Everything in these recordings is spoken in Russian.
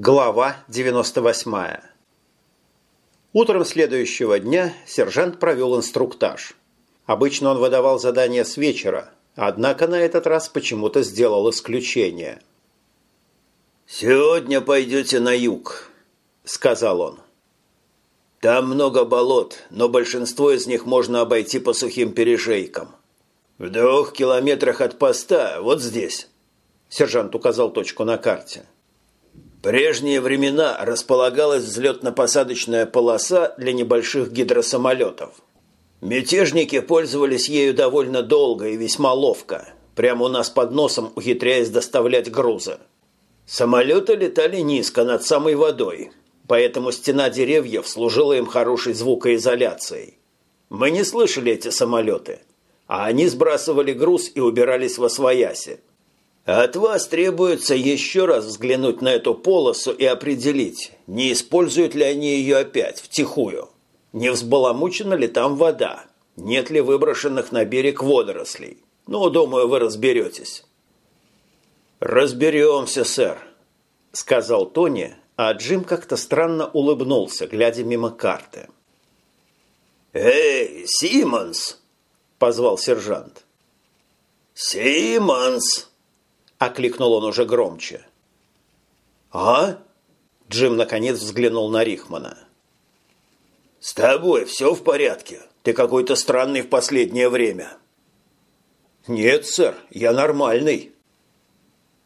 Глава 98. Утром следующего дня сержант провел инструктаж. Обычно он выдавал задания с вечера, однако на этот раз почему-то сделал исключение. «Сегодня пойдете на юг», — сказал он. «Там много болот, но большинство из них можно обойти по сухим пережейкам. В двух километрах от поста, вот здесь», — сержант указал точку на карте, — прежние времена располагалась взлетно-посадочная полоса для небольших гидросамолетов. Мятежники пользовались ею довольно долго и весьма ловко, прямо у нас под носом ухитряясь доставлять грузы. Самолеты летали низко над самой водой, поэтому стена деревьев служила им хорошей звукоизоляцией. Мы не слышали эти самолеты, а они сбрасывали груз и убирались во свояси. От вас требуется еще раз взглянуть на эту полосу и определить, не используют ли они ее опять, втихую. Не взбаламучена ли там вода, нет ли выброшенных на берег водорослей. Ну, думаю, вы разберетесь. «Разберемся, сэр», — сказал Тони, а Джим как-то странно улыбнулся, глядя мимо карты. «Эй, Симмонс!» — позвал сержант. «Симмонс!» – окликнул он уже громче. «А?» – Джим наконец взглянул на Рихмана. «С тобой все в порядке? Ты какой-то странный в последнее время». «Нет, сэр, я нормальный».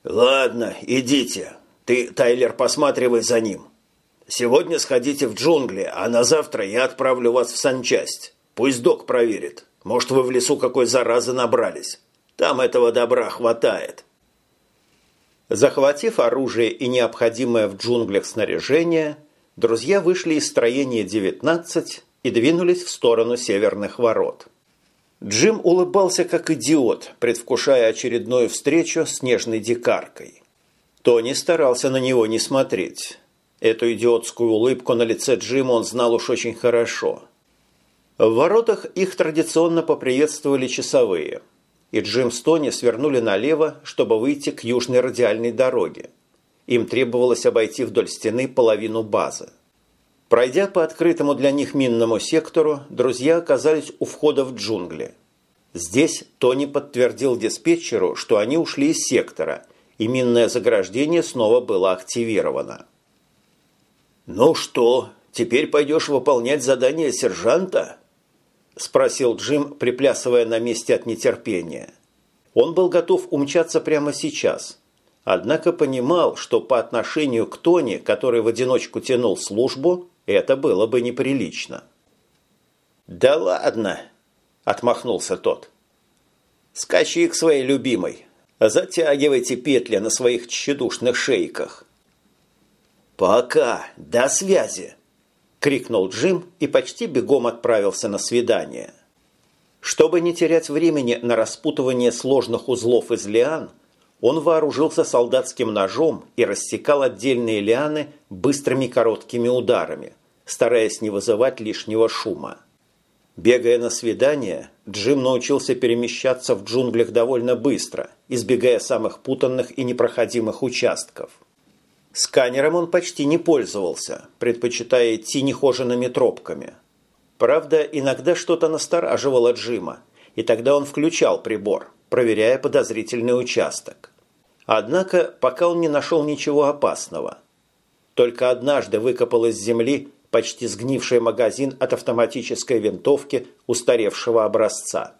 «Ладно, идите. Ты, Тайлер, посматривай за ним. Сегодня сходите в джунгли, а на завтра я отправлю вас в санчасть. Пусть док проверит. Может, вы в лесу какой заразы набрались. Там этого добра хватает». Захватив оружие и необходимое в джунглях снаряжение, друзья вышли из строения 19 и двинулись в сторону северных ворот. Джим улыбался как идиот, предвкушая очередную встречу с нежной дикаркой. Тони старался на него не смотреть. Эту идиотскую улыбку на лице Джима он знал уж очень хорошо. В воротах их традиционно поприветствовали часовые – и Джим с Тони свернули налево, чтобы выйти к южной радиальной дороге. Им требовалось обойти вдоль стены половину базы. Пройдя по открытому для них минному сектору, друзья оказались у входа в джунгли. Здесь Тони подтвердил диспетчеру, что они ушли из сектора, и минное заграждение снова было активировано. «Ну что, теперь пойдешь выполнять задание сержанта?» – спросил Джим, приплясывая на месте от нетерпения. Он был готов умчаться прямо сейчас, однако понимал, что по отношению к Тони, который в одиночку тянул службу, это было бы неприлично. «Да ладно!» – отмахнулся тот. «Скачи к своей любимой, затягивайте петли на своих тщедушных шейках». «Пока! До связи!» Крикнул Джим и почти бегом отправился на свидание. Чтобы не терять времени на распутывание сложных узлов из лиан, он вооружился солдатским ножом и рассекал отдельные лианы быстрыми короткими ударами, стараясь не вызывать лишнего шума. Бегая на свидание, Джим научился перемещаться в джунглях довольно быстро, избегая самых путанных и непроходимых участков – Сканером он почти не пользовался, предпочитая идти нехоженными тропками. Правда, иногда что-то настораживало Джима, и тогда он включал прибор, проверяя подозрительный участок. Однако, пока он не нашел ничего опасного. Только однажды выкопал из земли почти сгнивший магазин от автоматической винтовки устаревшего образца.